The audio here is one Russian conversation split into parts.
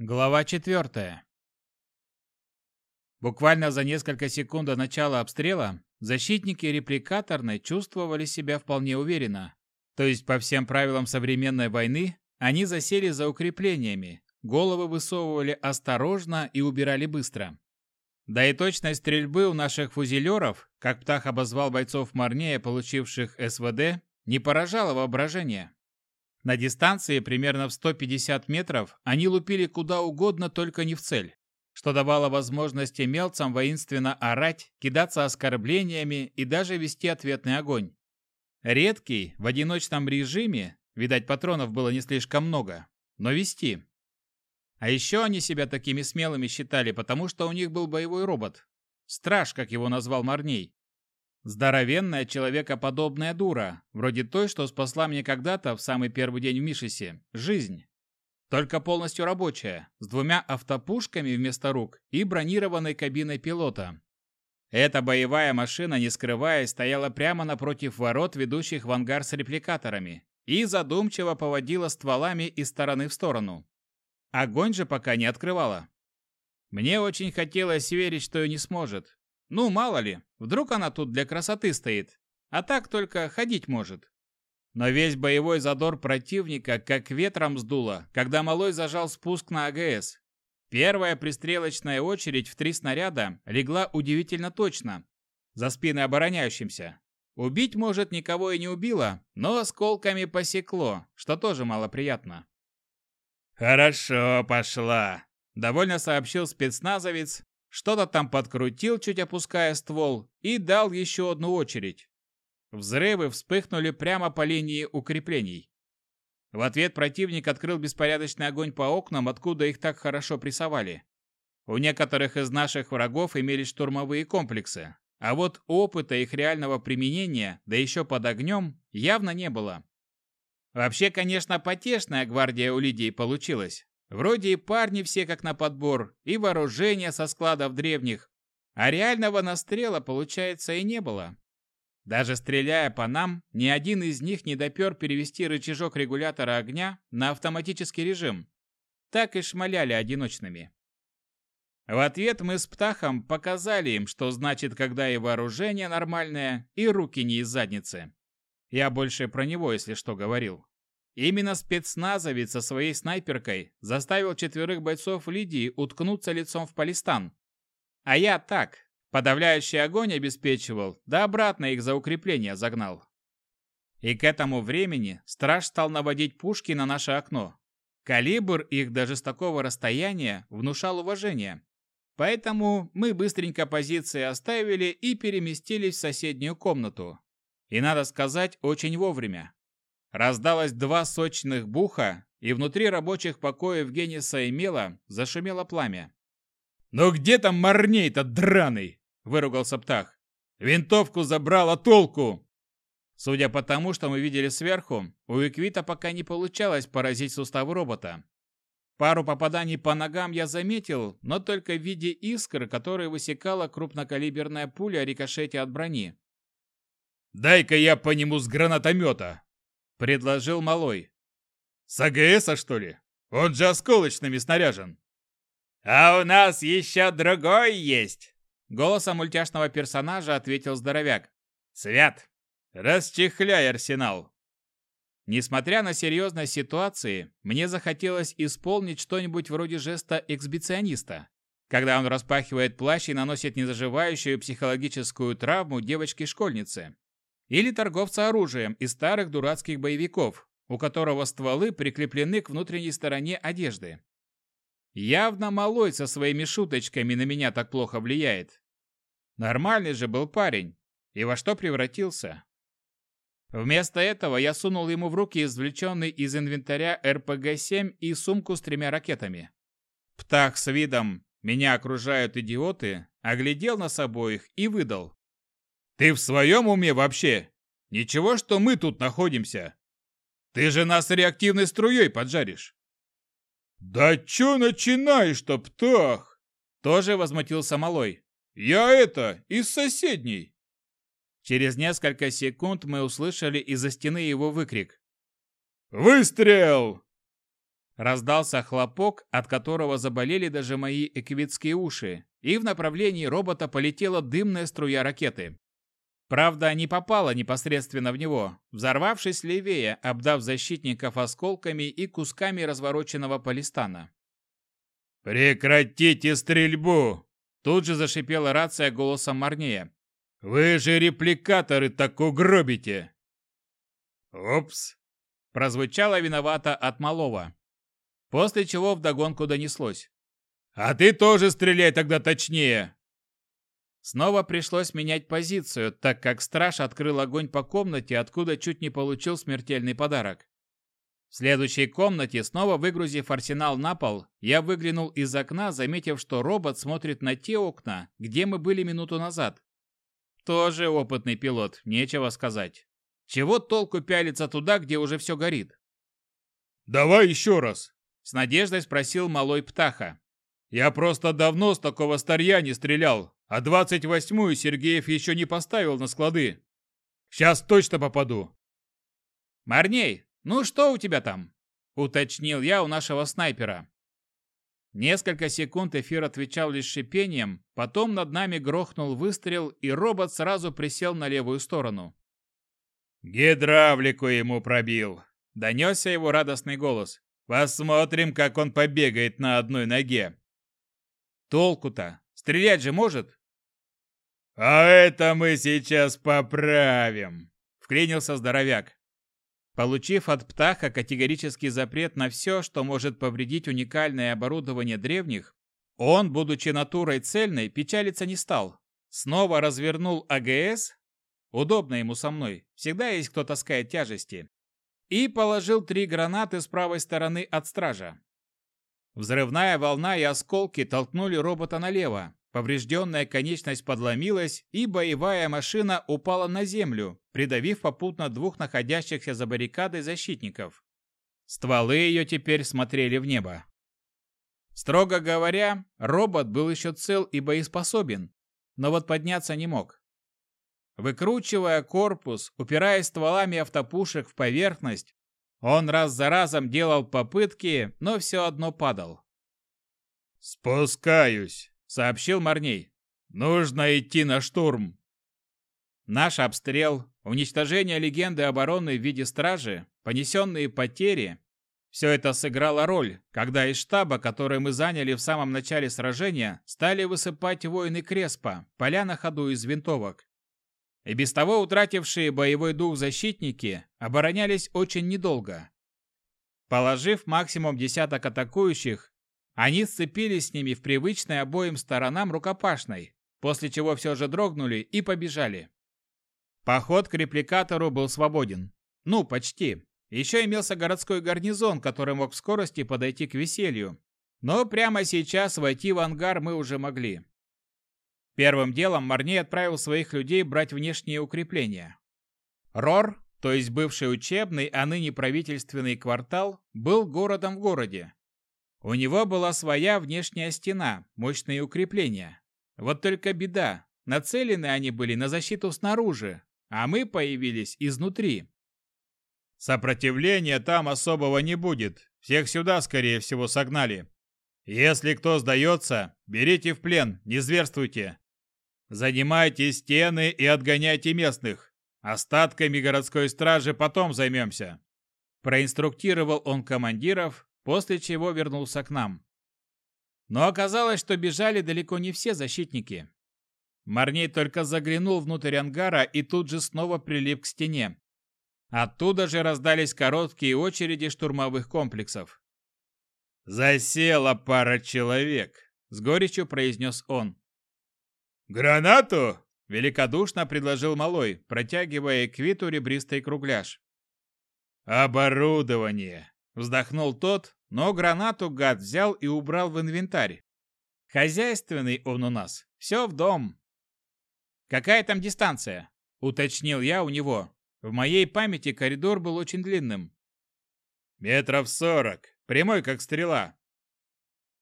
Глава 4. Буквально за несколько секунд до начала обстрела защитники репликаторной чувствовали себя вполне уверенно. То есть по всем правилам современной войны они засели за укреплениями, головы высовывали осторожно и убирали быстро. Да и точность стрельбы у наших фузелеров, как Птах обозвал бойцов Марнея, получивших СВД, не поражала воображение. На дистанции примерно в 150 метров они лупили куда угодно, только не в цель, что давало возможность мелцам воинственно орать, кидаться оскорблениями и даже вести ответный огонь. Редкий, в одиночном режиме, видать, патронов было не слишком много, но вести. А еще они себя такими смелыми считали, потому что у них был боевой робот. Страж, как его назвал Марней. Здоровенная человекоподобная дура, вроде той, что спасла мне когда-то в самый первый день в Мишесе, жизнь. Только полностью рабочая, с двумя автопушками вместо рук и бронированной кабиной пилота. Эта боевая машина, не скрываясь, стояла прямо напротив ворот, ведущих в ангар с репликаторами, и задумчиво поводила стволами из стороны в сторону. Огонь же пока не открывала. Мне очень хотелось верить, что и не сможет, ну, мало ли, вдруг она тут для красоты стоит, а так только ходить может. Но весь боевой задор противника как ветром сдуло, когда Малой зажал спуск на АГС. Первая пристрелочная очередь в три снаряда легла удивительно точно, за спины обороняющимся. Убить, может, никого и не убило, но осколками посекло, что тоже малоприятно. «Хорошо пошла», — довольно сообщил спецназовец, что-то там подкрутил, чуть опуская ствол, и дал еще одну очередь. Взрывы вспыхнули прямо по линии укреплений. В ответ противник открыл беспорядочный огонь по окнам, откуда их так хорошо прессовали. У некоторых из наших врагов имелись штурмовые комплексы, а вот опыта их реального применения, да еще под огнем, явно не было. Вообще, конечно, потешная гвардия у Лидии получилась. Вроде и парни все как на подбор, и вооружение со складов древних, а реального настрела, получается, и не было. Даже стреляя по нам, ни один из них не допер перевести рычажок регулятора огня на автоматический режим. Так и шмаляли одиночными. В ответ мы с Птахом показали им, что значит, когда и вооружение нормальное, и руки не из задницы. Я больше про него, если что, говорил. Именно спецназовец со своей снайперкой заставил четверых бойцов Лидии уткнуться лицом в полистан. А я так, подавляющий огонь обеспечивал, да обратно их за укрепление загнал. И к этому времени страж стал наводить пушки на наше окно. Калибр их даже с такого расстояния внушал уважение. Поэтому мы быстренько позиции оставили и переместились в соседнюю комнату. И надо сказать, очень вовремя. Раздалось два сочных буха, и внутри рабочих покоев Гениса и Мела зашумело пламя. «Ну где там Марней-то драный?» – выругался Птах. «Винтовку забрал, толку?» Судя по тому, что мы видели сверху, у Эквита пока не получалось поразить суставы робота. Пару попаданий по ногам я заметил, но только в виде искр, которые высекала крупнокалиберная пуля рикошете от брони. «Дай-ка я по нему с гранатомета!» — предложил Малой. «С АГСа, что ли? Он же осколочными снаряжен». «А у нас еще другой есть!» Голосом мультяшного персонажа ответил здоровяк. «Свят, расчехляй арсенал!» Несмотря на серьезность ситуации, мне захотелось исполнить что-нибудь вроде жеста эксбициониста, когда он распахивает плащ и наносит незаживающую психологическую травму девочке-школьнице. Или торговца оружием из старых дурацких боевиков, у которого стволы прикреплены к внутренней стороне одежды. Явно малой со своими шуточками на меня так плохо влияет. Нормальный же был парень. И во что превратился? Вместо этого я сунул ему в руки извлеченный из инвентаря РПГ-7 и сумку с тремя ракетами. Птах с видом «меня окружают идиоты» оглядел нас обоих и выдал. Ты в своем уме вообще? Ничего, что мы тут находимся. Ты же нас реактивной струей поджаришь. Да чё начинаешь-то, птах? Тоже возмутился Малой. Я это, из соседней. Через несколько секунд мы услышали из-за стены его выкрик. «Выстрел!» Раздался хлопок, от которого заболели даже мои эквитские уши, и в направлении робота полетела дымная струя ракеты. Правда, не попала непосредственно в него, взорвавшись левее, обдав защитников осколками и кусками развороченного полистана. «Прекратите стрельбу!» Тут же зашипела рация голосом Марнея. «Вы же репликаторы так угробите!» «Упс!» Прозвучало виновато от малого. После чего вдогонку донеслось. «А ты тоже стреляй тогда точнее!» Снова пришлось менять позицию, так как страж открыл огонь по комнате, откуда чуть не получил смертельный подарок. В следующей комнате, снова выгрузив арсенал на пол, я выглянул из окна, заметив, что робот смотрит на те окна, где мы были минуту назад. Тоже опытный пилот, нечего сказать. Чего толку пялиться туда, где уже все горит? «Давай еще раз!» С надеждой спросил малой птаха. «Я просто давно с такого старья не стрелял, а двадцать восьмую Сергеев еще не поставил на склады. Сейчас точно попаду!» «Марней, ну что у тебя там?» – уточнил я у нашего снайпера. Несколько секунд эфир отвечал лишь шипением, потом над нами грохнул выстрел, и робот сразу присел на левую сторону. «Гидравлику ему пробил!» — донесся его радостный голос. «Посмотрим, как он побегает на одной ноге!» «Толку-то? Стрелять же может?» «А это мы сейчас поправим!» — вклинился здоровяк. Получив от Птаха категорический запрет на все, что может повредить уникальное оборудование древних, он, будучи натурой цельной, печалиться не стал. Снова развернул АГС Удобно ему со мной. Всегда есть кто таскает тяжести. И положил три гранаты с правой стороны от стража. Взрывная волна и осколки толкнули робота налево. Поврежденная конечность подломилась, и боевая машина упала на землю, придавив попутно двух находящихся за баррикадой защитников. Стволы ее теперь смотрели в небо. Строго говоря, робот был еще цел и боеспособен, но вот подняться не мог. Выкручивая корпус, упираясь стволами автопушек в поверхность, он раз за разом делал попытки, но все одно падал. «Спускаюсь», — сообщил Марней. «Нужно идти на штурм». Наш обстрел, уничтожение легенды обороны в виде стражи, понесенные потери — все это сыграло роль, когда из штаба, который мы заняли в самом начале сражения, стали высыпать воины Креспа, поля на ходу из винтовок. И без того утратившие боевой дух защитники оборонялись очень недолго. Положив максимум десяток атакующих, они сцепились с ними в привычной обоим сторонам рукопашной, после чего все же дрогнули и побежали. Поход к репликатору был свободен. Ну, почти. Еще имелся городской гарнизон, который мог в скорости подойти к веселью. Но прямо сейчас войти в ангар мы уже могли. Первым делом Марней отправил своих людей брать внешние укрепления. Рор, то есть бывший учебный, а ныне правительственный квартал, был городом в городе. У него была своя внешняя стена, мощные укрепления. Вот только беда, нацелены они были на защиту снаружи, а мы появились изнутри. Сопротивления там особого не будет, всех сюда, скорее всего, согнали. Если кто сдается, берите в плен, не зверствуйте. Занимайте стены и отгоняйте местных. Остатками городской стражи потом займемся. Проинструктировал он командиров, после чего вернулся к нам. Но оказалось, что бежали далеко не все защитники. Марней только заглянул внутрь ангара и тут же снова прилип к стене. Оттуда же раздались короткие очереди штурмовых комплексов. «Засела пара человек», — с горечью произнес он. «Гранату?» – великодушно предложил Малой, протягивая Квиту ребристый кругляш. «Оборудование!» – вздохнул тот, но гранату гад взял и убрал в инвентарь. «Хозяйственный он у нас, все в дом». «Какая там дистанция?» – уточнил я у него. В моей памяти коридор был очень длинным. «Метров сорок, прямой как стрела».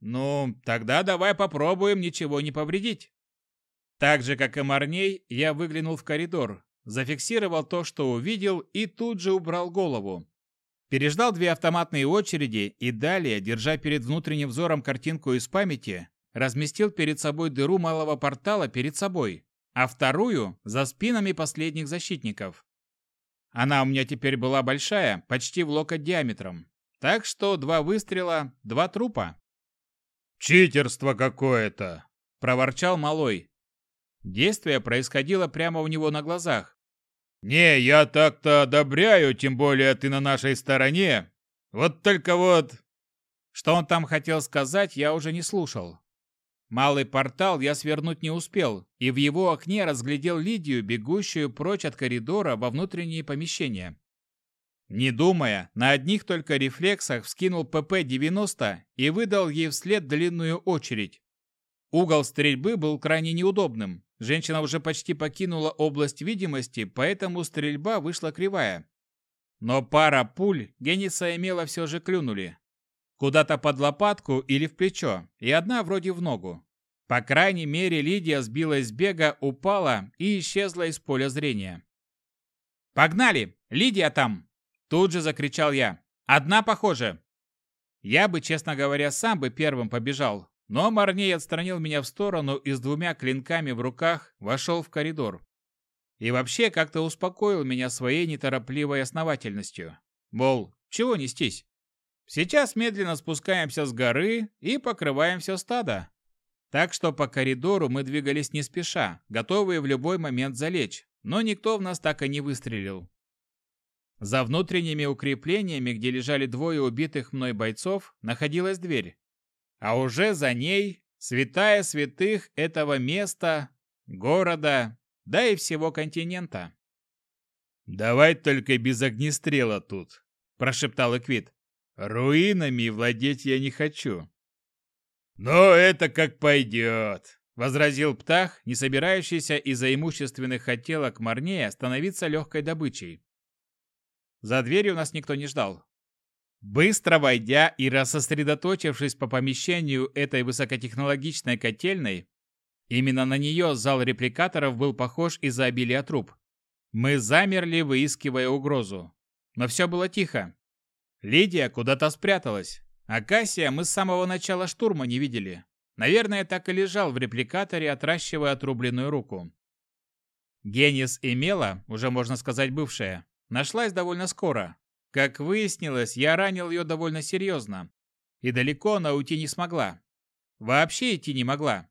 «Ну, тогда давай попробуем ничего не повредить». Так же, как и Марней, я выглянул в коридор, зафиксировал то, что увидел, и тут же убрал голову. Переждал две автоматные очереди и далее, держа перед внутренним взором картинку из памяти, разместил перед собой дыру малого портала перед собой, а вторую – за спинами последних защитников. Она у меня теперь была большая, почти в локоть диаметром. Так что два выстрела, два трупа. «Читерство какое-то!» – проворчал малой. Действие происходило прямо у него на глазах. «Не, я так-то одобряю, тем более ты на нашей стороне. Вот только вот...» Что он там хотел сказать, я уже не слушал. Малый портал я свернуть не успел, и в его окне разглядел Лидию, бегущую прочь от коридора во внутренние помещения. Не думая, на одних только рефлексах вскинул ПП-90 и выдал ей вслед длинную очередь. Угол стрельбы был крайне неудобным. Женщина уже почти покинула область видимости, поэтому стрельба вышла кривая. Но пара пуль Гениса имела все же клюнули. Куда-то под лопатку или в плечо, и одна вроде в ногу. По крайней мере, Лидия сбилась с бега, упала и исчезла из поля зрения. «Погнали! Лидия там!» Тут же закричал я. «Одна, похоже!» Я бы, честно говоря, сам бы первым побежал, но Марней отстранил меня в сторону и с двумя клинками в руках вошел в коридор. И вообще как-то успокоил меня своей неторопливой основательностью. Мол, чего нестись? Сейчас медленно спускаемся с горы и покрываем все стадо. Так что по коридору мы двигались не спеша, готовые в любой момент залечь, но никто в нас так и не выстрелил. За внутренними укреплениями, где лежали двое убитых мной бойцов, находилась дверь. А уже за ней святая святых этого места, города, да и всего континента. «Давай только без огнестрела тут», – прошептал Эквит. Руинами владеть я не хочу. Но это как пойдет, возразил Птах, не собирающийся из-за имущественных хотелок Марнея становиться легкой добычей. За дверью нас никто не ждал. Быстро войдя и рассосредоточившись по помещению этой высокотехнологичной котельной, именно на нее зал репликаторов был похож из-за обилия труб. Мы замерли, выискивая угрозу. Но все было тихо. Лидия куда-то спряталась. А Кассия мы с самого начала штурма не видели. Наверное, так и лежал в репликаторе, отращивая отрубленную руку. Генис и Мела, уже можно сказать бывшая, нашлась довольно скоро. Как выяснилось, я ранил ее довольно серьезно. И далеко она уйти не смогла. Вообще идти не могла.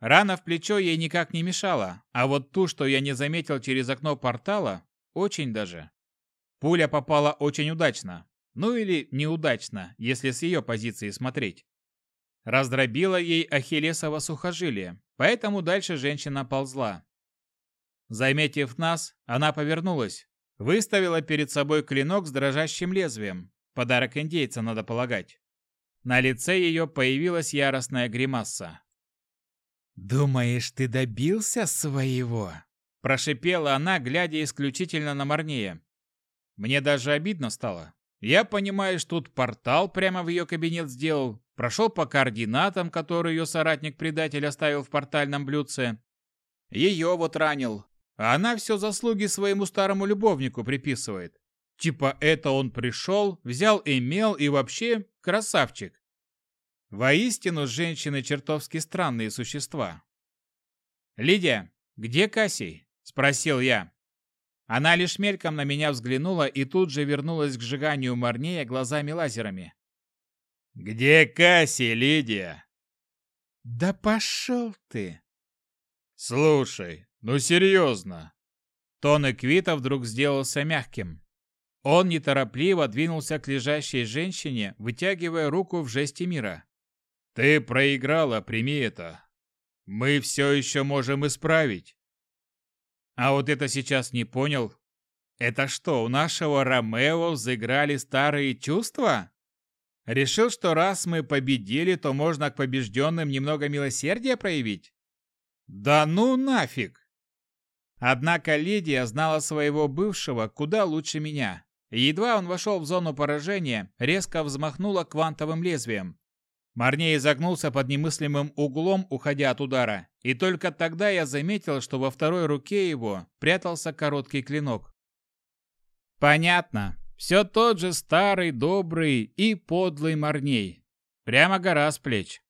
Рана в плечо ей никак не мешала, а вот ту, что я не заметил через окно портала, очень даже. Пуля попала очень удачно, ну или неудачно, если с ее позиции смотреть. Раздробила ей ахиллесово сухожилие, поэтому дальше женщина ползла. Заметив нас, она повернулась, выставила перед собой клинок с дрожащим лезвием, подарок индейца, надо полагать. На лице ее появилась яростная гримаса. «Думаешь, ты добился своего?» Прошипела она, глядя исключительно на Марнея. Мне даже обидно стало. Я, понимаешь, тут портал прямо в ее кабинет сделал, прошел по координатам, которые ее соратник-предатель оставил в портальном блюдце. Ее вот ранил. А она все заслуги своему старому любовнику приписывает. Типа это он пришел, взял имел и вообще красавчик. Воистину, женщины чертовски странные существа. «Лидия, где Кассий?» – спросил я. Она лишь мельком на меня взглянула и тут же вернулась к сжиганию Марнея глазами-лазерами. «Где Касси, Лидия?» «Да пошел ты!» «Слушай, ну серьезно!» Тон Эквита вдруг сделался мягким. Он неторопливо двинулся к лежащей женщине, вытягивая руку в жесте мира. «Ты проиграла, прими это. Мы все еще можем исправить. А вот это сейчас не понял. Это что, у нашего Ромео взыграли старые чувства? Решил, что раз мы победили, то можно к побежденным немного милосердия проявить? Да ну нафиг! Однако Лидия знала своего бывшего куда лучше меня. едва он вошел в зону поражения, резко взмахнула квантовым лезвием. Марней изогнулся под немыслимым углом, уходя от удара, и только тогда я заметил, что во второй руке его прятался короткий клинок. Понятно. Все тот же старый, добрый и подлый Марней. Прямо гора с плеч.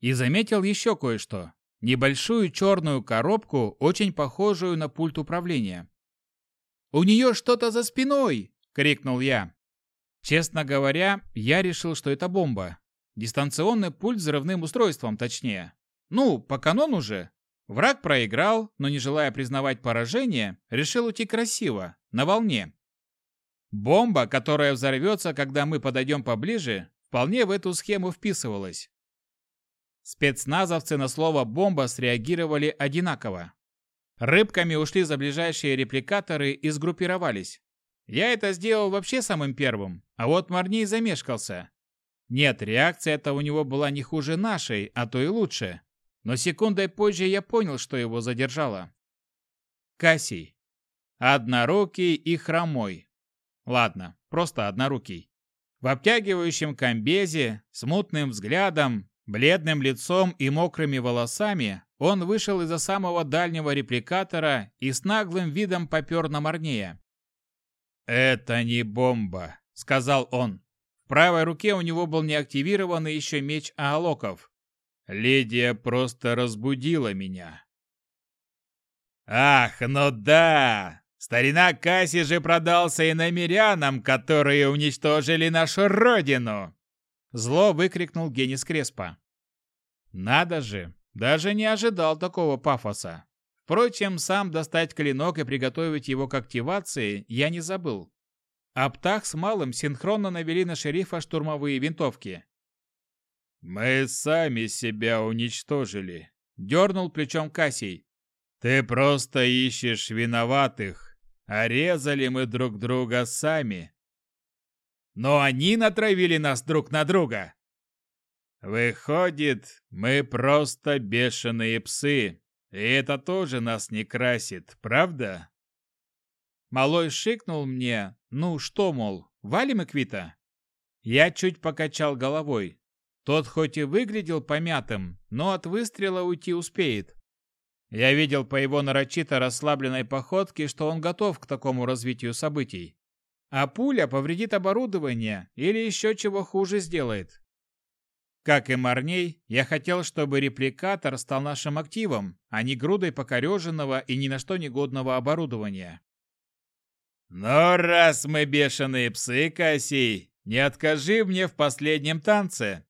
И заметил еще кое-что. Небольшую черную коробку, очень похожую на пульт управления. «У нее что-то за спиной!» — крикнул я. Честно говоря, я решил, что это бомба. Дистанционный пульт взрывным устройством, точнее. Ну, по канону же. Враг проиграл, но не желая признавать поражение, решил уйти красиво, на волне. Бомба, которая взорвется, когда мы подойдем поближе, вполне в эту схему вписывалась. Спецназовцы на слово «бомба» среагировали одинаково. Рыбками ушли за ближайшие репликаторы и сгруппировались. Я это сделал вообще самым первым, а вот Марней замешкался. Нет, реакция-то у него была не хуже нашей, а то и лучше. Но секундой позже я понял, что его задержало. Кассий. Однорукий и хромой. Ладно, просто однорукий. В обтягивающем комбезе, с мутным взглядом, бледным лицом и мокрыми волосами он вышел из-за самого дальнего репликатора и с наглым видом попер на Марнея. «Это не бомба», — сказал он. В правой руке у него был неактивированный еще меч Аалоков. «Лидия просто разбудила меня». «Ах, ну да! Старина Касси же продался и намерянам, которые уничтожили нашу родину!» Зло выкрикнул Генис Креспа. «Надо же! Даже не ожидал такого пафоса. Впрочем, сам достать клинок и приготовить его к активации я не забыл. Аптах с Малым синхронно навели на шерифа штурмовые винтовки. «Мы сами себя уничтожили», — дернул плечом Кассий. «Ты просто ищешь виноватых, а резали мы друг друга сами». «Но они натравили нас друг на друга», Выходит, мы просто бешеные псы, и это тоже нас не красит, правда? Малой шикнул мне, ну что, мол, валим Эквита? Я чуть покачал головой. Тот хоть и выглядел помятым, но от выстрела уйти успеет. Я видел по его нарочито расслабленной походке, что он готов к такому развитию событий. А пуля повредит оборудование или еще чего хуже сделает. Как и Марней, я хотел, чтобы репликатор стал нашим активом, а не грудой покореженного и ни на что негодного оборудования. «Но раз мы бешеные псы, Кассий, не откажи мне в последнем танце!»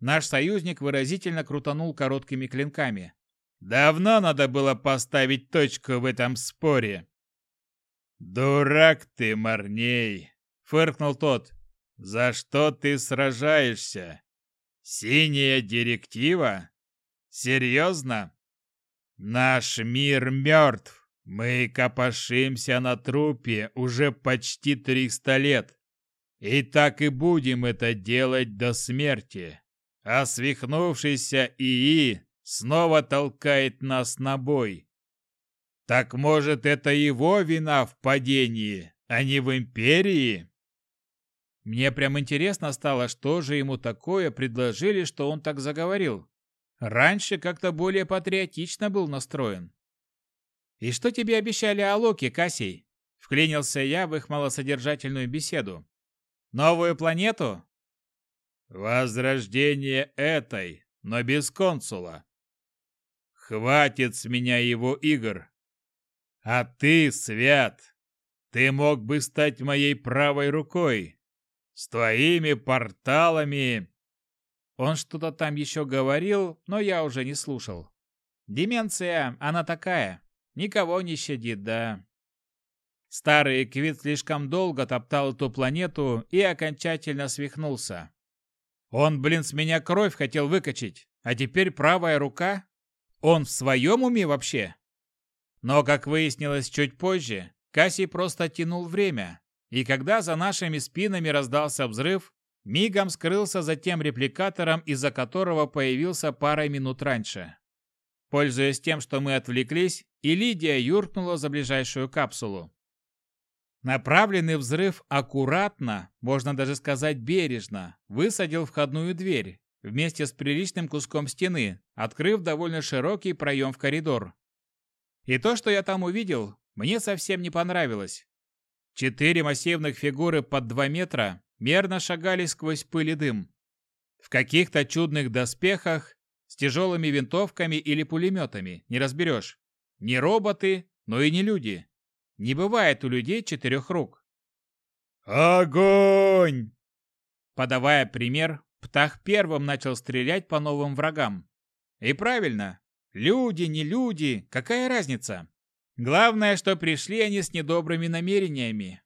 Наш союзник выразительно крутанул короткими клинками. «Давно надо было поставить точку в этом споре!» «Дурак ты, Марней!» — фыркнул тот. «За что ты сражаешься? Синяя директива? Серьезно? Наш мир мертв. Мы копошимся на трупе уже почти 300 лет. И так и будем это делать до смерти. А свихнувшийся ИИ снова толкает нас на бой. Так может, это его вина в падении, а не в империи? Мне прям интересно стало, что же ему такое предложили, что он так заговорил. Раньше как-то более патриотично был настроен. «И что тебе обещали о Локе, Кассий?» Вклинился я в их малосодержательную беседу. «Новую планету?» «Возрождение этой, но без консула. Хватит с меня его игр. А ты, Свят, ты мог бы стать моей правой рукой, с твоими порталами!» Он что-то там еще говорил, но я уже не слушал. Деменция, она такая. Никого не щадит, да. Старый Квит слишком долго топтал эту планету и окончательно свихнулся. Он, блин, с меня кровь хотел выкачать, а теперь правая рука? Он в своем уме вообще? Но, как выяснилось чуть позже, Кассий просто тянул время, и когда за нашими спинами раздался взрыв, мигом скрылся за тем репликатором, из-за которого появился парой минут раньше. Пользуясь тем, что мы отвлеклись, и Лидия юркнула за ближайшую капсулу. Направленный взрыв аккуратно, можно даже сказать бережно, высадил входную дверь вместе с приличным куском стены, открыв довольно широкий проем в коридор. И то, что я там увидел, мне совсем не понравилось. Четыре массивных фигуры под два метра мерно шагали сквозь пыль и дым. В каких-то чудных доспехах, с тяжелыми винтовками или пулеметами, не разберешь. Не роботы, но и не люди. Не бывает у людей четырех рук. «Огонь!» Подавая пример, Птах первым начал стрелять по новым врагам. И правильно. Люди, не люди, какая разница? Главное, что пришли они с недобрыми намерениями.